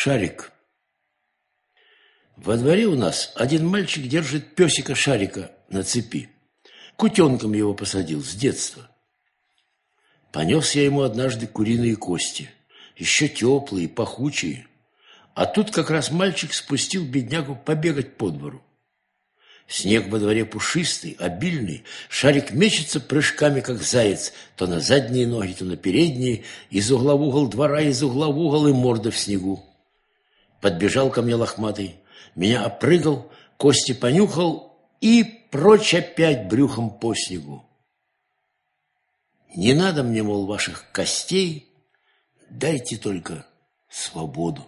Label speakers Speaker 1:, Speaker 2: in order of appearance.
Speaker 1: Шарик. Во дворе у нас один мальчик держит песика Шарика на цепи. Кутенком его посадил с детства. Понес я ему однажды куриные кости, еще теплые, пахучие. А тут как раз мальчик спустил беднягу побегать по двору. Снег во дворе пушистый, обильный, шарик мечется прыжками, как заяц, то на задние ноги, то на передние, из угла в угол двора, из угла в угол и морда в снегу. Подбежал ко мне лохматый, меня опрыгал, кости понюхал и прочь опять брюхом по снегу. Не надо мне, мол, ваших костей, дайте только свободу.